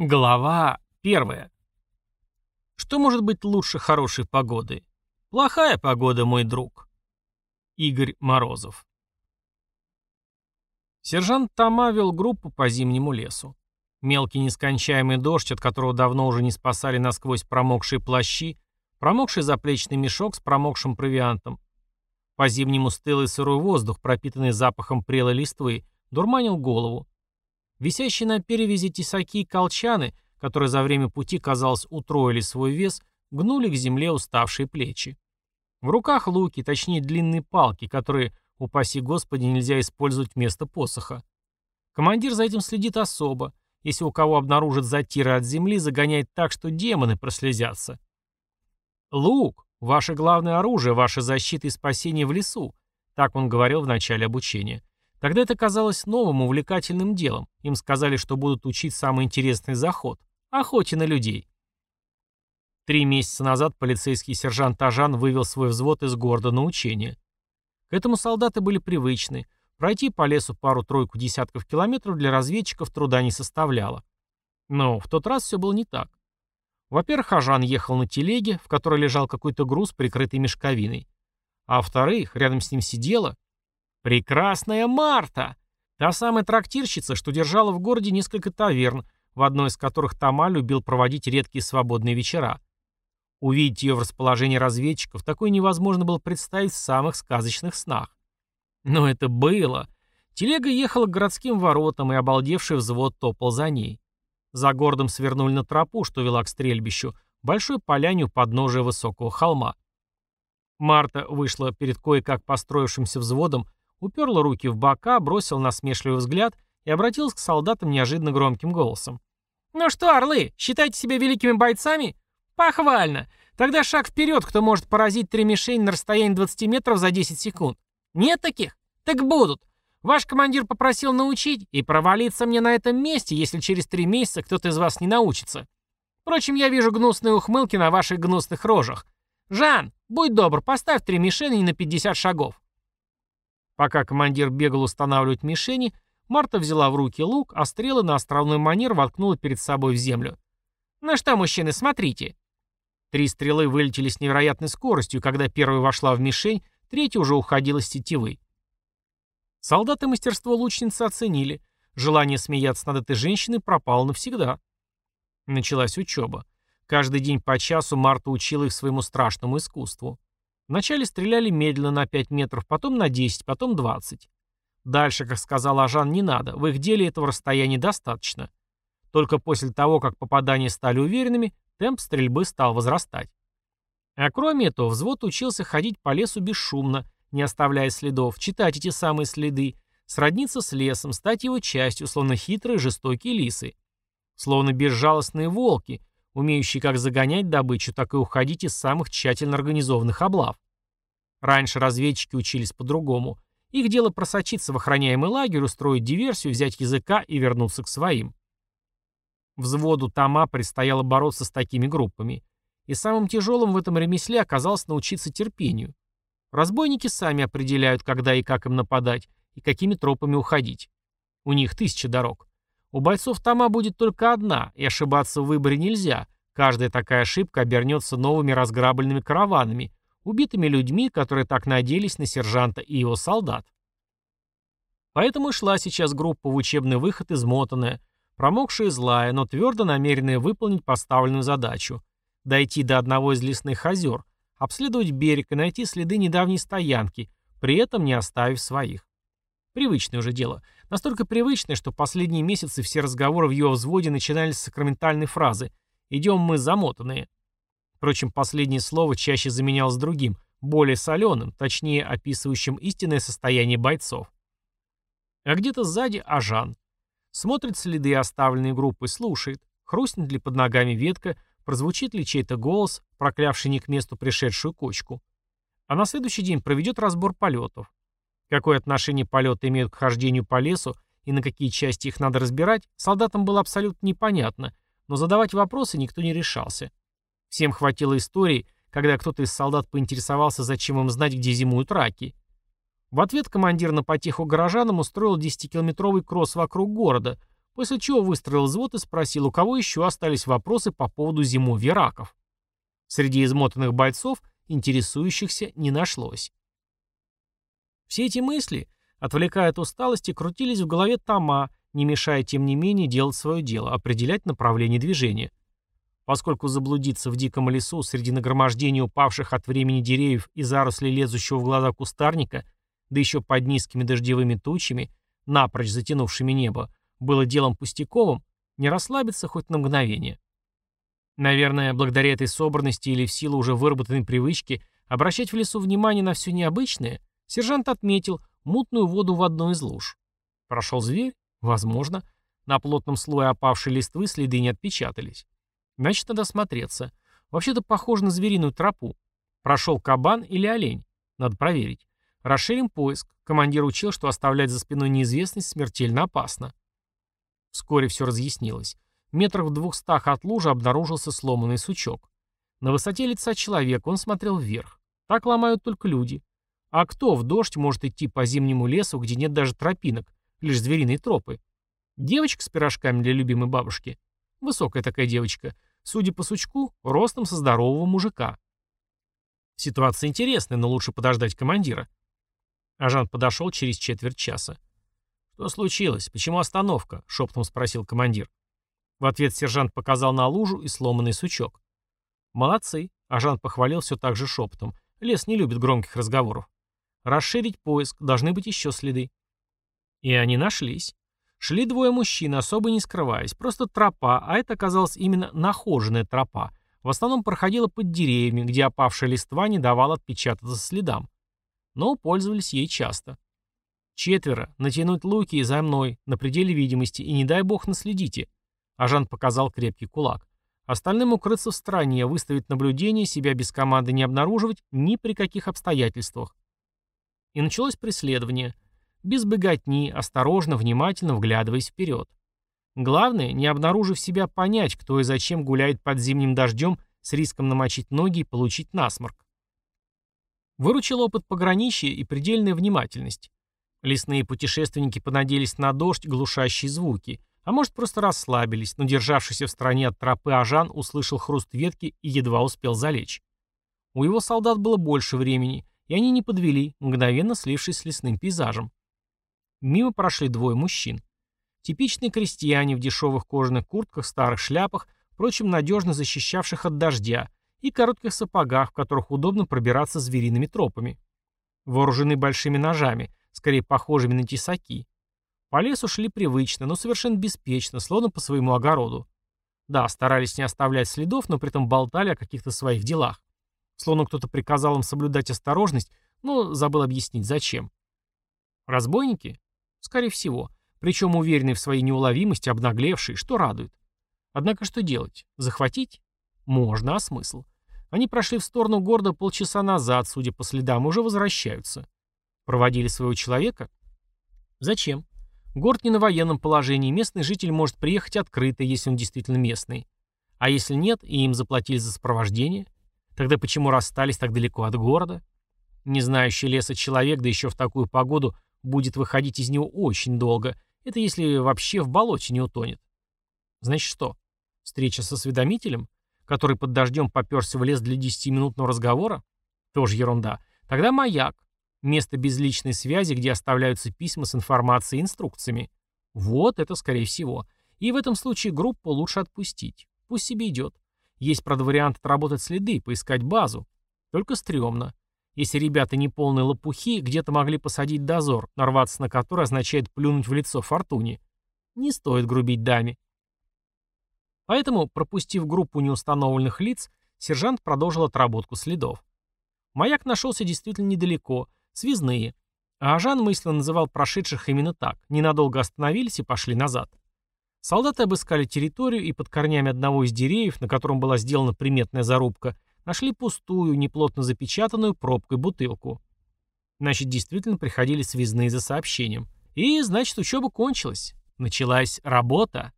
Глава первая. Что может быть лучше хорошей погоды? Плохая погода, мой друг. Игорь Морозов. Сержант Тома вел группу по зимнему лесу. Мелкий нескончаемый дождь, от которого давно уже не спасали насквозь промокшие плащи, промокший заплечный мешок с промокшим провиантом. По зимнему стылый сырой воздух, пропитанный запахом прелой листвы, дурманил голову. Висящие на перевязи тесаки и колчаны, которые за время пути, казалось, утроили свой вес, гнули к земле уставшие плечи. В руках луки, точнее длинные палки, которые, упаси господи, нельзя использовать вместо посоха. Командир за этим следит особо. Если у кого обнаружат затиры от земли, загоняет так, что демоны прослезятся. Лук — ваше главное оружие, ваша защита и спасение в лесу, так он говорил в начале обучения. Тогда это казалось новым, увлекательным делом. Им сказали, что будут учить самый интересный заход – охоте на людей. Три месяца назад полицейский сержант Ажан вывел свой взвод из города на учение. К этому солдаты были привычны. Пройти по лесу пару-тройку десятков километров для разведчиков труда не составляло. Но в тот раз все было не так. Во-первых, Ажан ехал на телеге, в которой лежал какой-то груз, прикрытый мешковиной. А во-вторых, рядом с ним сидела, Прекрасная Марта! Та самая трактирщица, что держала в городе несколько таверн, в одной из которых Тома любил проводить редкие свободные вечера. Увидеть ее в расположении разведчиков такое невозможно было представить в самых сказочных снах. Но это было. Телега ехала к городским воротам, и обалдевший взвод топал за ней. За городом свернули на тропу, что вела к стрельбищу, большой поляне у подножия высокого холма. Марта вышла перед кое-как построившимся взводом уперла руки в бока, бросила насмешливый взгляд и обратилась к солдатам неожиданно громким голосом. «Ну что, орлы, считаете себя великими бойцами? Похвально! Тогда шаг вперед, кто может поразить три мишени на расстоянии 20 метров за 10 секунд. Нет таких? Так будут. Ваш командир попросил научить и провалиться мне на этом месте, если через три месяца кто-то из вас не научится. Впрочем, я вижу гнусные ухмылки на ваших гнусных рожах. Жан, будь добр, поставь три мишени на 50 шагов. Пока командир бегал устанавливать мишени, Марта взяла в руки лук, а стрелы на островной манер воткнула перед собой в землю. «Ну что, мужчины, смотрите!» Три стрелы вылетели с невероятной скоростью, когда первая вошла в мишень, третья уже уходила с тетивы. Солдаты мастерство лучницы оценили. Желание смеяться над этой женщиной пропало навсегда. Началась учеба. Каждый день по часу Марта учила их своему страшному искусству. Вначале стреляли медленно на 5 метров, потом на 10, потом 20. Дальше, как сказал Ажан, не надо, в их деле этого расстояния достаточно. Только после того, как попадания стали уверенными, темп стрельбы стал возрастать. А кроме этого, взвод учился ходить по лесу бесшумно, не оставляя следов, читать эти самые следы, сродниться с лесом, стать его частью, словно хитрые жестокие лисы. Словно безжалостные волки, умеющие как загонять добычу, так и уходить из самых тщательно организованных облав. Раньше разведчики учились по-другому. Их дело просочиться в охраняемый лагерь, устроить диверсию, взять языка и вернуться к своим. Взводу Тома предстояло бороться с такими группами. И самым тяжелым в этом ремесле оказалось научиться терпению. Разбойники сами определяют, когда и как им нападать, и какими тропами уходить. У них тысяча дорог. У бойцов Тома будет только одна, и ошибаться в выборе нельзя. Каждая такая ошибка обернется новыми разграбленными караванами, убитыми людьми, которые так надеялись на сержанта и его солдат. Поэтому шла сейчас группа в учебный выход измотанная, промокшая и злая, но твердо намеренная выполнить поставленную задачу – дойти до одного из лесных озер, обследовать берег и найти следы недавней стоянки, при этом не оставив своих. Привычное уже дело. Настолько привычное, что последние месяцы все разговоры в его взводе начинались с сакраментальной фразы «Идем мы замотанные». Впрочем, последнее слово чаще заменялось другим, более соленым, точнее описывающим истинное состояние бойцов. А где-то сзади Ажан. Смотрит следы, оставленные группой, слушает, хрустнет ли под ногами ветка, прозвучит ли чей-то голос, проклявший не к месту пришедшую кочку. А на следующий день проведет разбор полетов. Какое отношение полеты имеют к хождению по лесу и на какие части их надо разбирать, солдатам было абсолютно непонятно, но задавать вопросы никто не решался. Всем хватило истории, когда кто-то из солдат поинтересовался, зачем им знать, где зимуют раки. В ответ командир на потеху горожанам устроил 10-километровый кросс вокруг города, после чего выстроил взвод и спросил, у кого еще остались вопросы по поводу зимовья раков. Среди измотанных бойцов интересующихся не нашлось. Все эти мысли, отвлекая от усталости, крутились в голове Тома, не мешая, тем не менее, делать свое дело, определять направление движения. Поскольку заблудиться в диком лесу среди нагромождения упавших от времени деревьев и зарослей лезущего в глаза кустарника, да еще под низкими дождевыми тучами, напрочь затянувшими небо, было делом пустяковым, не расслабиться хоть на мгновение. Наверное, благодаря этой собранности или в силу уже выработанной привычки обращать в лесу внимание на все необычное, сержант отметил мутную воду в одной из луж. Прошел зверь? Возможно. На плотном слое опавшей листвы следы не отпечатались. Значит, надо смотреться. Вообще-то похоже на звериную тропу. Прошел кабан или олень. Надо проверить. Расширим поиск. Командир учил, что оставлять за спиной неизвестность смертельно опасно. Вскоре все разъяснилось. Метрах в двухстах от лужи обнаружился сломанный сучок. На высоте лица человека он смотрел вверх. Так ломают только люди. А кто в дождь может идти по зимнему лесу, где нет даже тропинок, лишь звериные тропы? Девочка с пирожками для любимой бабушки. Высокая такая девочка. Судя по сучку, ростом со здорового мужика. Ситуация интересная, но лучше подождать командира. Ажан подошел через четверть часа. «Что случилось? Почему остановка?» — шепотом спросил командир. В ответ сержант показал на лужу и сломанный сучок. «Молодцы!» — Ажан похвалил все так же шепотом. «Лес не любит громких разговоров. Расширить поиск, должны быть еще следы». И они нашлись. Шли двое мужчин, особо не скрываясь, просто тропа, а это оказалась именно нахоженная тропа. В основном проходила под деревьями, где опавшая листва не давала отпечататься следам. Но пользовались ей часто. Четверо, натянуть луки и за мной, на пределе видимости, и не дай бог наследите. Ажан показал крепкий кулак. Остальным укрыться в стороне, выставить наблюдение, себя без команды не обнаруживать ни при каких обстоятельствах. И началось преследование – без беготни, осторожно, внимательно вглядываясь вперед. Главное, не обнаружив себя, понять, кто и зачем гуляет под зимним дождем с риском намочить ноги и получить насморк. Выручил опыт пограничья и предельная внимательность. Лесные путешественники понадеялись на дождь, глушащие звуки, а может просто расслабились, но державшийся в стороне от тропы Ажан услышал хруст ветки и едва успел залечь. У его солдат было больше времени, и они не подвели, мгновенно слившись с лесным пейзажем. Мимо прошли двое мужчин. Типичные крестьяне в дешевых кожаных куртках, старых шляпах, впрочем, надежно защищавших от дождя, и коротких сапогах, в которых удобно пробираться звериными тропами. Вооружены большими ножами, скорее похожими на тесаки. По лесу шли привычно, но совершенно беспечно, словно по своему огороду. Да, старались не оставлять следов, но при этом болтали о каких-то своих делах. Словно кто-то приказал им соблюдать осторожность, но забыл объяснить, зачем. Разбойники? Скорее всего. Причем уверенный в своей неуловимости, обнаглевший, что радует. Однако что делать? Захватить? Можно, а смысл? Они прошли в сторону города полчаса назад, судя по следам, уже возвращаются. Проводили своего человека? Зачем? Город не на военном положении, местный житель может приехать открыто, если он действительно местный. А если нет, и им заплатили за сопровождение? Тогда почему расстались так далеко от города? Не знающий леса человек, да еще в такую погоду, будет выходить из него очень долго. Это если вообще в болоте не утонет. Значит что? Встреча с осведомителем, который под дождем поперся в лес для 10-минутного разговора? Тоже ерунда. Тогда маяк. Место безличной связи, где оставляются письма с информацией и инструкциями. Вот это скорее всего. И в этом случае группу лучше отпустить. Пусть себе идет. Есть, правда, вариант отработать следы, поискать базу. Только стрёмно. Если ребята не полные лопухи, где-то могли посадить дозор, нарваться на который означает плюнуть в лицо фортуне. Не стоит грубить даме. Поэтому, пропустив группу неустановленных лиц, сержант продолжил отработку следов. Маяк нашелся действительно недалеко, связные, а Ажан мысленно называл прошедших именно так, ненадолго остановились и пошли назад. Солдаты обыскали территорию и под корнями одного из деревьев, на котором была сделана приметная зарубка, Нашли пустую, неплотно запечатанную пробкой бутылку. Значит, действительно приходили связные за сообщением. И, значит, учеба кончилась. Началась работа.